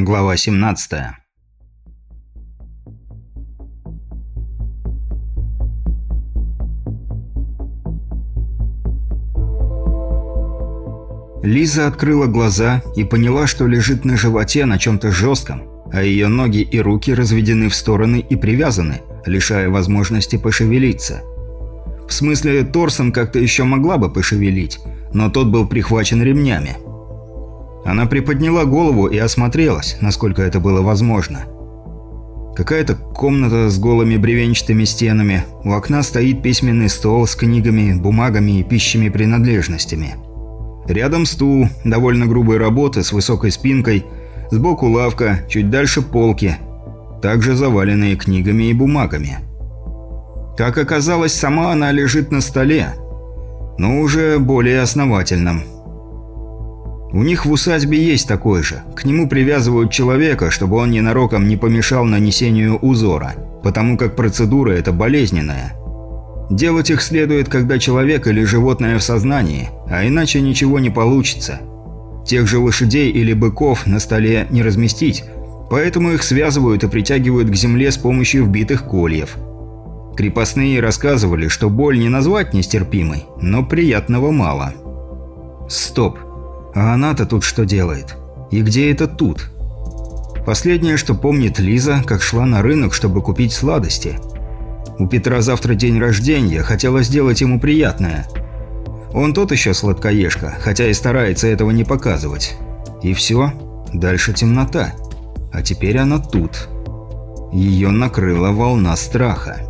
Глава 17 Лиза открыла глаза и поняла, что лежит на животе на чем-то жестком, а ее ноги и руки разведены в стороны и привязаны, лишая возможности пошевелиться. В смысле, торсом как-то еще могла бы пошевелить, но тот был прихвачен ремнями. Она приподняла голову и осмотрелась, насколько это было возможно. Какая-то комната с голыми бревенчатыми стенами, у окна стоит письменный стол с книгами, бумагами и пищими принадлежностями. Рядом стул, довольно грубой работы, с высокой спинкой, сбоку лавка, чуть дальше полки, также заваленные книгами и бумагами. Как оказалось, сама она лежит на столе, но уже более основательном. У них в усадьбе есть такой же. К нему привязывают человека, чтобы он ненароком не помешал нанесению узора, потому как процедура эта болезненная. Делать их следует, когда человек или животное в сознании, а иначе ничего не получится. Тех же лошадей или быков на столе не разместить, поэтому их связывают и притягивают к земле с помощью вбитых кольев – Крепостные рассказывали, что боль не назвать нестерпимой, но приятного мало. Стоп. А она-то тут что делает? И где это тут? Последнее, что помнит Лиза, как шла на рынок, чтобы купить сладости. У Петра завтра день рождения, хотела сделать ему приятное. Он тот еще сладкоежка, хотя и старается этого не показывать. И все, дальше темнота. А теперь она тут. Ее накрыла волна страха.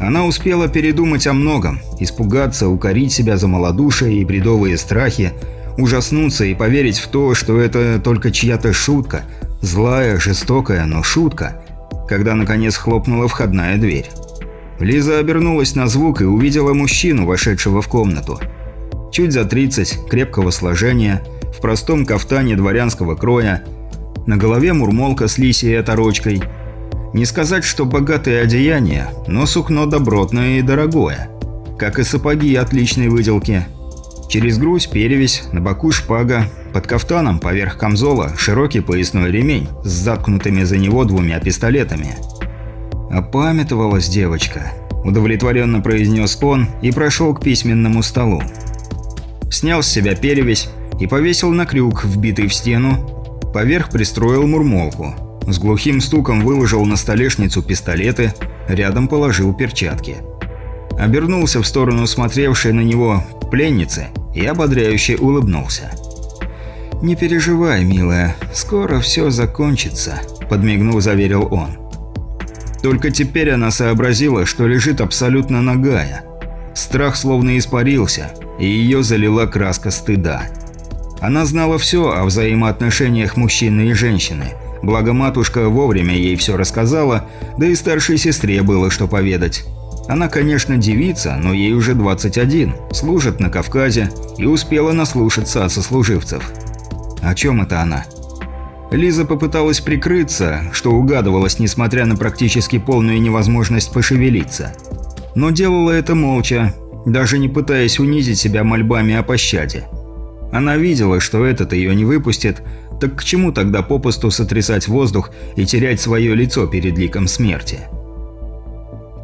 Она успела передумать о многом, испугаться, укорить себя за малодушие и бредовые страхи, ужаснуться и поверить в то, что это только чья-то шутка, злая, жестокая, но шутка, когда наконец хлопнула входная дверь. Лиза обернулась на звук и увидела мужчину, вошедшего в комнату. Чуть за 30, крепкого сложения, в простом кафтане дворянского кроя, на голове мурмолка с лисией оторочкой – не сказать, что богатые одеяния, но сукно добротное и дорогое. Как и сапоги отличной выделки. Через грудь перевесь, на боку шпага, под кафтаном поверх камзола широкий поясной ремень с заткнутыми за него двумя пистолетами. «Опамятовалась девочка», – удовлетворенно произнес он и прошел к письменному столу. Снял с себя перевесь и повесил на крюк, вбитый в стену, поверх пристроил мурмолку – с глухим стуком выложил на столешницу пистолеты, рядом положил перчатки. Обернулся в сторону смотревшей на него пленницы и ободряюще улыбнулся. «Не переживай, милая, скоро все закончится», – подмигнув, заверил он. Только теперь она сообразила, что лежит абсолютно нагая. Страх словно испарился, и ее залила краска стыда. Она знала все о взаимоотношениях мужчины и женщины – Благо матушка вовремя ей все рассказала, да и старшей сестре было что поведать. Она, конечно, девица, но ей уже 21, служит на Кавказе и успела наслушаться от сослуживцев. О чем это она? Лиза попыталась прикрыться, что угадывалось, несмотря на практически полную невозможность пошевелиться. Но делала это молча, даже не пытаясь унизить себя мольбами о пощаде. Она видела, что этот ее не выпустит, так к чему тогда попусту сотрясать воздух и терять свое лицо перед ликом смерти?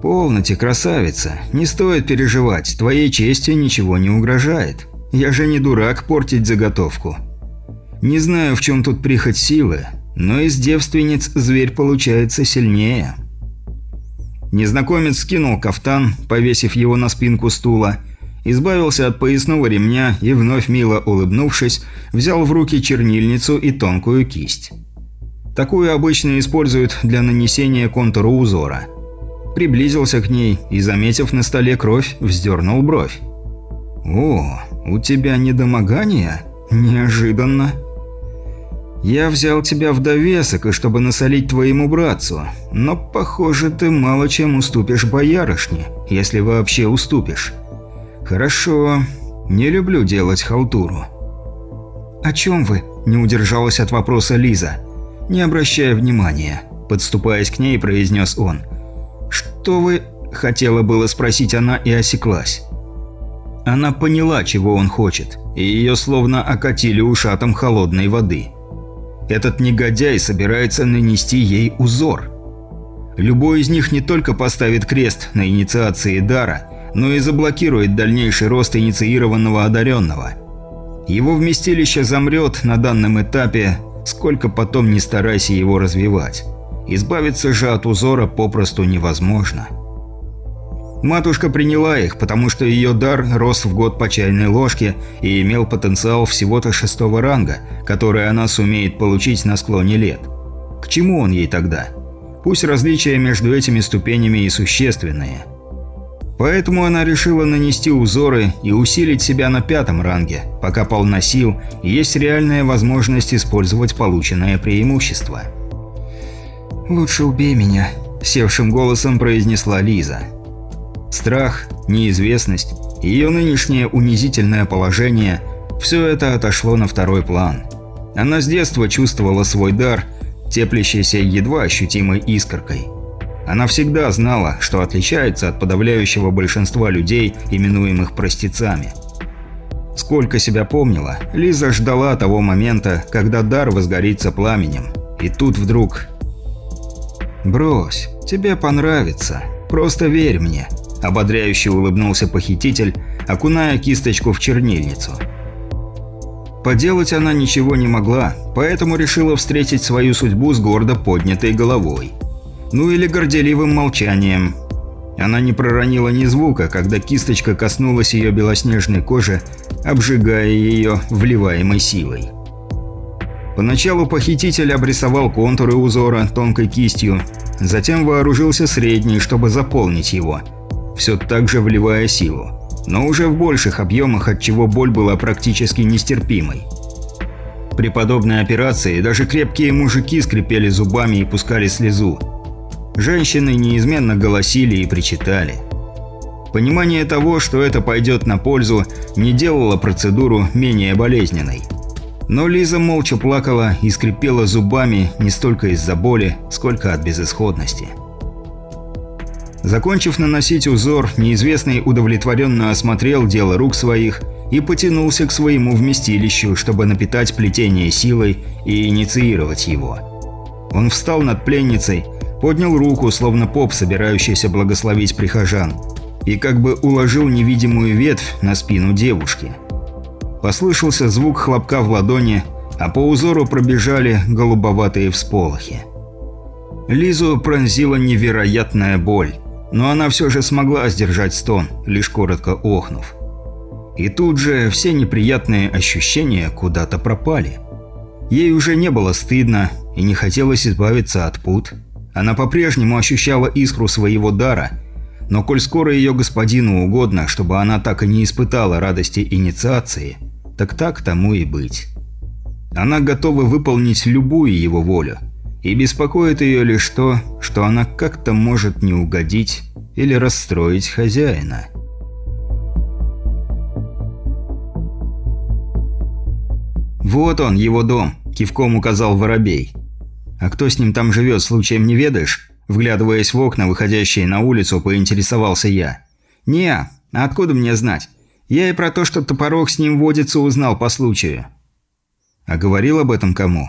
«Полноте, красавица, не стоит переживать, твоей чести ничего не угрожает. Я же не дурак портить заготовку. Не знаю, в чем тут прихоть силы, но из девственниц зверь получается сильнее». Незнакомец скинул кафтан, повесив его на спинку стула, избавился от поясного ремня и, вновь мило улыбнувшись, взял в руки чернильницу и тонкую кисть. Такую обычно используют для нанесения контура узора. Приблизился к ней и, заметив на столе кровь, вздернул бровь. «О, у тебя недомогание? Неожиданно!» «Я взял тебя в довесок, и чтобы насолить твоему братцу, но, похоже, ты мало чем уступишь боярышне, если вообще уступишь». «Хорошо. Не люблю делать халтуру». «О чем вы?» – не удержалась от вопроса Лиза. «Не обращая внимания», – подступаясь к ней, произнес он. «Что вы...» – хотела было спросить она и осеклась. Она поняла, чего он хочет, и ее словно окатили ушатом холодной воды. Этот негодяй собирается нанести ей узор. Любой из них не только поставит крест на инициации дара, но и заблокирует дальнейший рост инициированного одаренного. Его вместилище замрет на данном этапе, сколько потом не старайся его развивать. Избавиться же от узора попросту невозможно. Матушка приняла их, потому что ее дар рос в год по чайной ложке и имел потенциал всего-то шестого ранга, который она сумеет получить на склоне лет. К чему он ей тогда? Пусть различия между этими ступенями и существенные. Поэтому она решила нанести узоры и усилить себя на пятом ранге, пока полна сил и есть реальная возможность использовать полученное преимущество. «Лучше убей меня», – севшим голосом произнесла Лиза. Страх, неизвестность, ее нынешнее унизительное положение – все это отошло на второй план. Она с детства чувствовала свой дар, теплящийся едва ощутимой искоркой. Она всегда знала, что отличается от подавляющего большинства людей, именуемых простецами. Сколько себя помнила, Лиза ждала того момента, когда дар возгорится пламенем. И тут вдруг... «Брось, тебе понравится. Просто верь мне», – ободряюще улыбнулся похититель, окуная кисточку в чернильницу. Поделать она ничего не могла, поэтому решила встретить свою судьбу с гордо поднятой головой. Ну или горделивым молчанием. Она не проронила ни звука, когда кисточка коснулась ее белоснежной кожи, обжигая ее вливаемой силой. Поначалу похититель обрисовал контуры узора тонкой кистью, затем вооружился средней, чтобы заполнить его – все так же вливая силу, но уже в больших объемах, от чего боль была практически нестерпимой. При подобной операции даже крепкие мужики скрипели зубами и пускали слезу. Женщины неизменно голосили и причитали. Понимание того, что это пойдет на пользу, не делало процедуру менее болезненной. Но Лиза молча плакала и скрипела зубами не столько из-за боли, сколько от безысходности. Закончив наносить узор, неизвестный удовлетворенно осмотрел дело рук своих и потянулся к своему вместилищу, чтобы напитать плетение силой и инициировать его. Он встал над пленницей, поднял руку, словно поп, собирающийся благословить прихожан, и как бы уложил невидимую ветвь на спину девушки. Послышался звук хлопка в ладони, а по узору пробежали голубоватые всполохи. Лизу пронзила невероятная боль но она все же смогла сдержать стон, лишь коротко охнув. И тут же все неприятные ощущения куда-то пропали. Ей уже не было стыдно и не хотелось избавиться от пут. Она по-прежнему ощущала искру своего дара, но коль скоро ее господину угодно, чтобы она так и не испытала радости инициации, так так тому и быть. Она готова выполнить любую его волю – и беспокоит ее лишь то, что она как-то может не угодить или расстроить хозяина. «Вот он, его дом», – кивком указал Воробей. «А кто с ним там живет, случаем не ведаешь?» Вглядываясь в окна, выходящие на улицу, поинтересовался я. «Не, а откуда мне знать? Я и про то, что топорок с ним водится, узнал по случаю». «А говорил об этом кому?»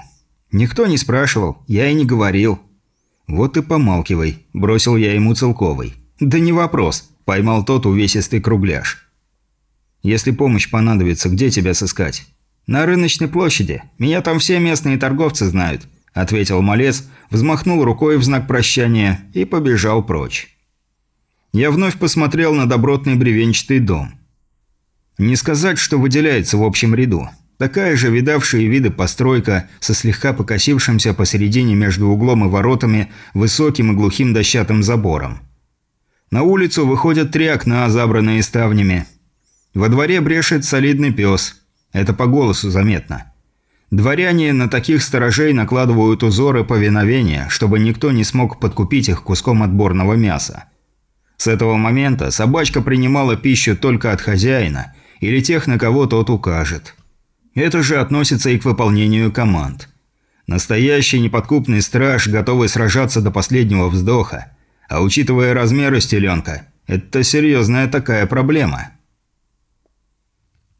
«Никто не спрашивал, я и не говорил». «Вот и помалкивай», – бросил я ему целковый. «Да не вопрос», – поймал тот увесистый кругляш. «Если помощь понадобится, где тебя сыскать?» «На рыночной площади. Меня там все местные торговцы знают», – ответил малец, взмахнул рукой в знак прощания и побежал прочь. Я вновь посмотрел на добротный бревенчатый дом. Не сказать, что выделяется в общем ряду. Такая же видавшая виды постройка со слегка покосившимся посередине между углом и воротами высоким и глухим дощатым забором. На улицу выходят три окна, забранные ставнями. Во дворе брешет солидный пес. Это по голосу заметно. Дворяне на таких сторожей накладывают узоры повиновения, чтобы никто не смог подкупить их куском отборного мяса. С этого момента собачка принимала пищу только от хозяина или тех, на кого тот укажет. Это же относится и к выполнению команд. Настоящий неподкупный страж, готовый сражаться до последнего вздоха. А учитывая размеры стеленка, это серьезная такая проблема.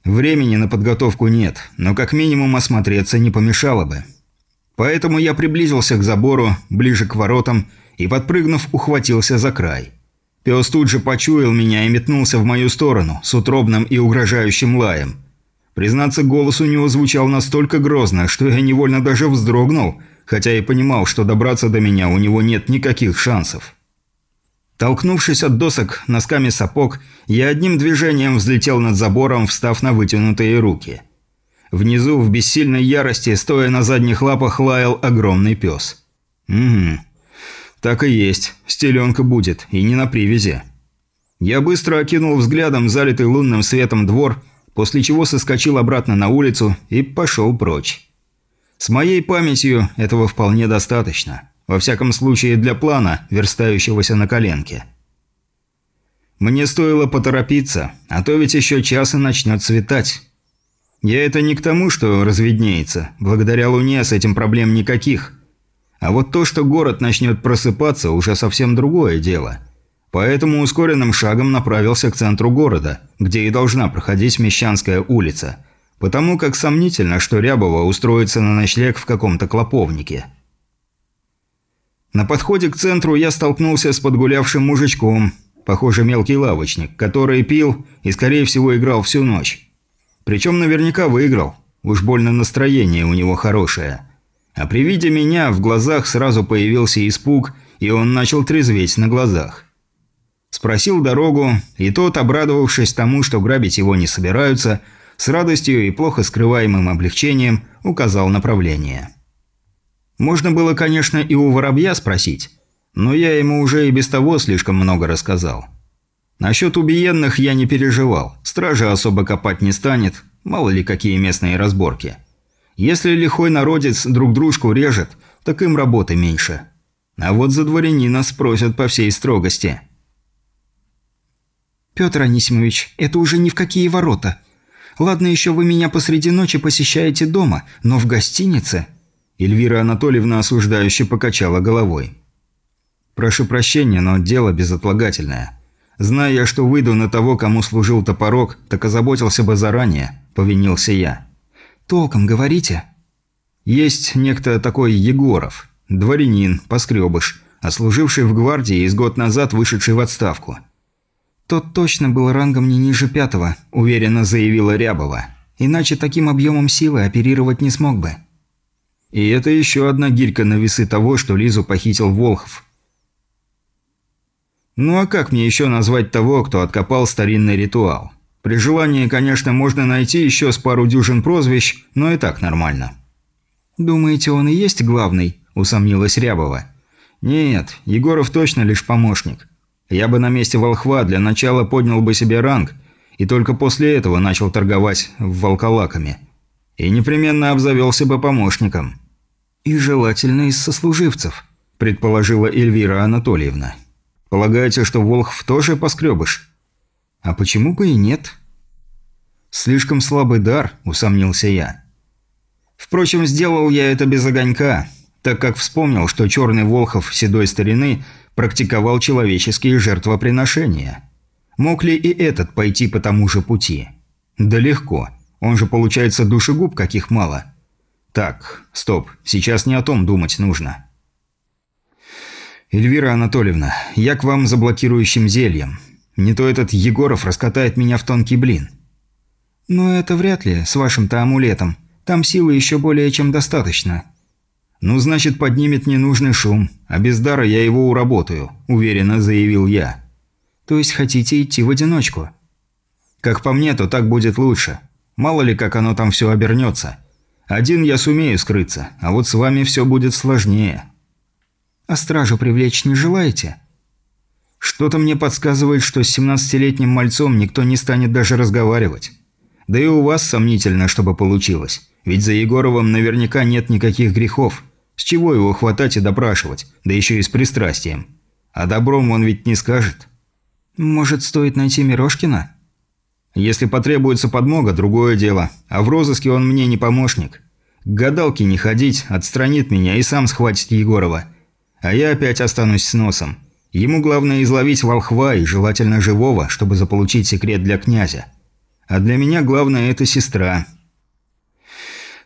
Времени на подготовку нет, но как минимум осмотреться не помешало бы. Поэтому я приблизился к забору, ближе к воротам, и, подпрыгнув, ухватился за край. Пес тут же почуял меня и метнулся в мою сторону, с утробным и угрожающим лаем. Признаться, голос у него звучал настолько грозно, что я невольно даже вздрогнул, хотя и понимал, что добраться до меня у него нет никаких шансов. Толкнувшись от досок носками сапог, я одним движением взлетел над забором, встав на вытянутые руки. Внизу, в бессильной ярости, стоя на задних лапах, лаял огромный пес. «Угу. Так и есть. Стеленка будет, и не на привязи». Я быстро окинул взглядом залитый лунным светом двор, после чего соскочил обратно на улицу и пошел прочь. С моей памятью этого вполне достаточно. Во всяком случае, для плана, верстающегося на коленке. Мне стоило поторопиться, а то ведь еще час и начнет светать. Я это не к тому, что разведнеется. Благодаря Луне с этим проблем никаких. А вот то, что город начнет просыпаться, уже совсем другое дело. Поэтому ускоренным шагом направился к центру города, где и должна проходить Мещанская улица. Потому как сомнительно, что Рябова устроится на ночлег в каком-то клоповнике. На подходе к центру я столкнулся с подгулявшим мужичком, похоже, мелкий лавочник, который пил и, скорее всего, играл всю ночь. Причем наверняка выиграл, уж больно настроение у него хорошее. А при виде меня в глазах сразу появился испуг, и он начал трезветь на глазах. Спросил дорогу, и тот, обрадовавшись тому, что грабить его не собираются, с радостью и плохо скрываемым облегчением указал направление. Можно было, конечно, и у воробья спросить, но я ему уже и без того слишком много рассказал. Насчет убиенных я не переживал, стража особо копать не станет, мало ли какие местные разборки. Если лихой народец друг дружку режет, так им работы меньше. А вот за дворянина спросят по всей строгости. «Петр Анисимович, это уже ни в какие ворота. Ладно, еще вы меня посреди ночи посещаете дома, но в гостинице...» Эльвира Анатольевна осуждающе покачала головой. «Прошу прощения, но дело безотлагательное. Зная я, что выйду на того, кому служил топорок, так озаботился бы заранее», – повинился я. «Толком говорите?» «Есть некто такой Егоров, дворянин, поскребыш, а служивший в гвардии из год назад вышедший в отставку». «Тот точно был рангом не ниже пятого», – уверенно заявила Рябова. «Иначе таким объемом силы оперировать не смог бы». И это еще одна гирька на весы того, что Лизу похитил Волхов. Ну а как мне еще назвать того, кто откопал старинный ритуал? При желании, конечно, можно найти еще с пару дюжин прозвищ, но и так нормально. «Думаете, он и есть главный?» – усомнилась Рябова. «Нет, Егоров точно лишь помощник. Я бы на месте волхва для начала поднял бы себе ранг, и только после этого начал торговать волколаками. И непременно обзавелся бы помощником». «И желательно из сослуживцев», – предположила Эльвира Анатольевна. «Полагаете, что Волхв тоже поскребыш?» «А почему бы и нет?» «Слишком слабый дар», – усомнился я. Впрочем, сделал я это без огонька, так как вспомнил, что черный Волхов седой старины практиковал человеческие жертвоприношения. Мог ли и этот пойти по тому же пути? Да легко. Он же, получается, душегуб каких мало. Так, стоп, сейчас не о том думать нужно. Эльвира Анатольевна, я к вам за блокирующим зельем. Не то этот Егоров раскатает меня в тонкий блин. Но это вряд ли, с вашим-то амулетом. Там силы еще более чем достаточно. Ну, значит, поднимет ненужный шум, а без дара я его уработаю, уверенно заявил я. То есть хотите идти в одиночку? Как по мне, то так будет лучше. Мало ли, как оно там все обернется. Один я сумею скрыться, а вот с вами все будет сложнее. А стражу привлечь не желаете? Что-то мне подсказывает, что с 17-летним мальцом никто не станет даже разговаривать. Да и у вас сомнительно, чтобы получилось. Ведь за Егоровым наверняка нет никаких грехов. С чего его хватать и допрашивать, да еще и с пристрастием? А добром он ведь не скажет. Может, стоит найти Мирошкина? Если потребуется подмога, другое дело. А в розыске он мне не помощник. К гадалке не ходить, отстранит меня и сам схватит Егорова. А я опять останусь с носом. Ему главное изловить волхва и желательно живого, чтобы заполучить секрет для князя. А для меня главное – это сестра.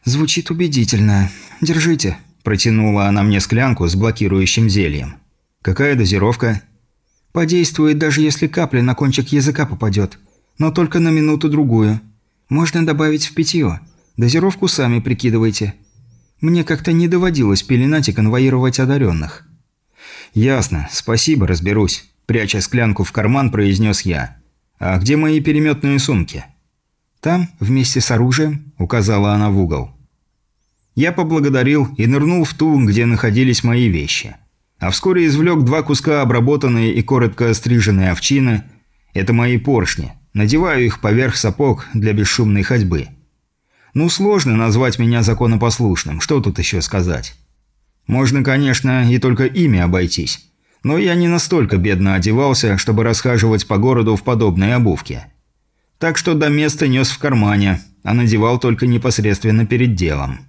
Звучит убедительно. Держите. Протянула она мне склянку с блокирующим зельем. «Какая дозировка?» «Подействует, даже если капля на кончик языка попадет. Но только на минуту-другую. Можно добавить в питье. Дозировку сами прикидывайте. Мне как-то не доводилось пеленать и конвоировать одаренных». «Ясно. Спасибо, разберусь», – пряча склянку в карман, произнес я. «А где мои переметные сумки?» «Там, вместе с оружием», – указала она в угол. Я поблагодарил и нырнул в ту, где находились мои вещи. А вскоре извлек два куска обработанной и коротко остриженной овчины. Это мои поршни. Надеваю их поверх сапог для бесшумной ходьбы. Ну, сложно назвать меня законопослушным, что тут еще сказать. Можно, конечно, и только ими обойтись. Но я не настолько бедно одевался, чтобы расхаживать по городу в подобной обувке. Так что до места нес в кармане, а надевал только непосредственно перед делом.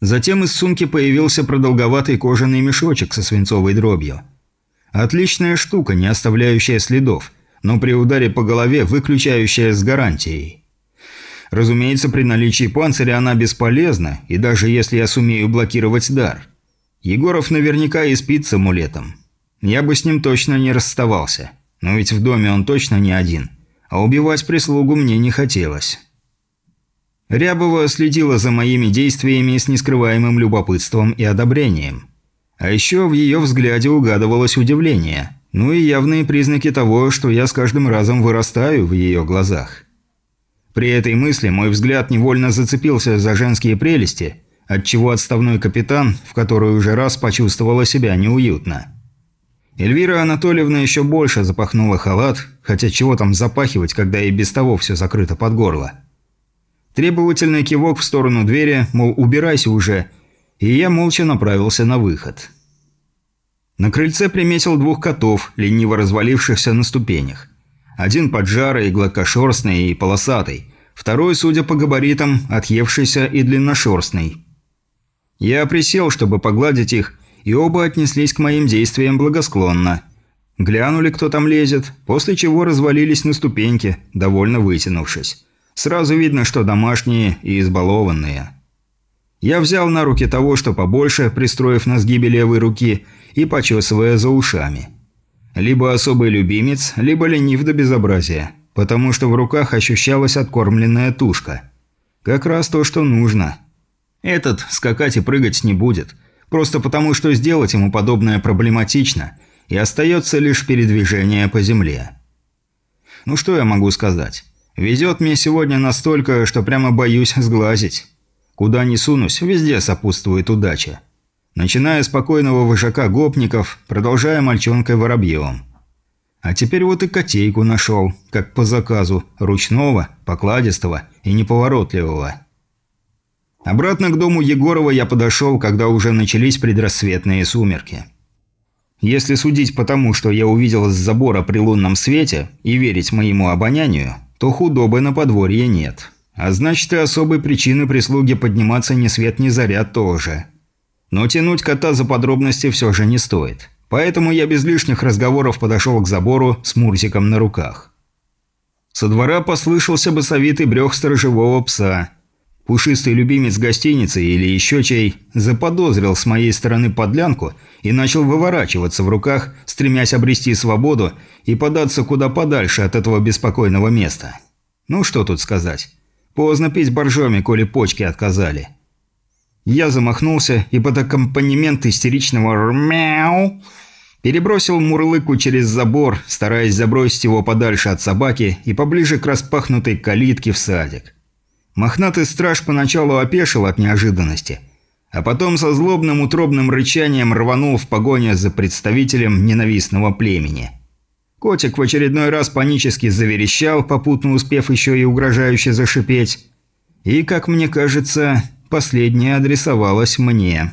Затем из сумки появился продолговатый кожаный мешочек со свинцовой дробью. Отличная штука, не оставляющая следов, но при ударе по голове выключающая с гарантией. Разумеется, при наличии панциря она бесполезна, и даже если я сумею блокировать дар. Егоров наверняка и спит с амулетом. Я бы с ним точно не расставался. Но ведь в доме он точно не один. А убивать прислугу мне не хотелось. Рябова следила за моими действиями с нескрываемым любопытством и одобрением. А еще в ее взгляде угадывалось удивление, ну и явные признаки того, что я с каждым разом вырастаю в ее глазах. При этой мысли мой взгляд невольно зацепился за женские прелести, отчего отставной капитан в который уже раз почувствовала себя неуютно. Эльвира Анатольевна еще больше запахнула халат, хотя чего там запахивать, когда и без того все закрыто под горло. Требовательный кивок в сторону двери, мол, убирайся уже, и я молча направился на выход. На крыльце приметил двух котов, лениво развалившихся на ступенях. Один поджарый, гладкошерстный и полосатый. Второй, судя по габаритам, отъевшийся и длинношерстный. Я присел, чтобы погладить их, и оба отнеслись к моим действиям благосклонно. Глянули, кто там лезет, после чего развалились на ступеньке, довольно вытянувшись. Сразу видно, что домашние и избалованные. Я взял на руки того, что побольше, пристроив на сгибе левой руки и почесывая за ушами. Либо особый любимец, либо ленив до безобразия, потому что в руках ощущалась откормленная тушка. Как раз то, что нужно. Этот скакать и прыгать не будет, просто потому что сделать ему подобное проблематично, и остается лишь передвижение по земле. Ну что я могу сказать? Везет мне сегодня настолько, что прямо боюсь сглазить. Куда ни сунусь, везде сопутствует удача. Начиная с спокойного вожака гопников, продолжая мальчонкой Воробьевым. А теперь вот и котейку нашел, как по заказу, ручного, покладистого и неповоротливого. Обратно к дому Егорова я подошел, когда уже начались предрассветные сумерки. Если судить по тому, что я увидел с забора при лунном свете, и верить моему обонянию, то худобы на подворье нет. А значит и особой причины прислуги подниматься ни свет ни заряд тоже. Но тянуть кота за подробности все же не стоит. Поэтому я без лишних разговоров подошел к забору с Мурзиком на руках. Со двора послышался басовитый брех сторожевого пса. Пушистый любимец гостиницы или еще чей заподозрил с моей стороны подлянку и начал выворачиваться в руках, стремясь обрести свободу и податься куда подальше от этого беспокойного места. Ну что тут сказать. Поздно пить боржоми, коли почки отказали. Я замахнулся и под аккомпанемент истеричного «мяу» перебросил мурлыку через забор, стараясь забросить его подальше от собаки и поближе к распахнутой калитке в садик. Мохнатый страж поначалу опешил от неожиданности, а потом со злобным утробным рычанием рванул в погоне за представителем ненавистного племени. Котик в очередной раз панически заверещал, попутно успев еще и угрожающе зашипеть. И, как мне кажется, Последняя адресовалась мне.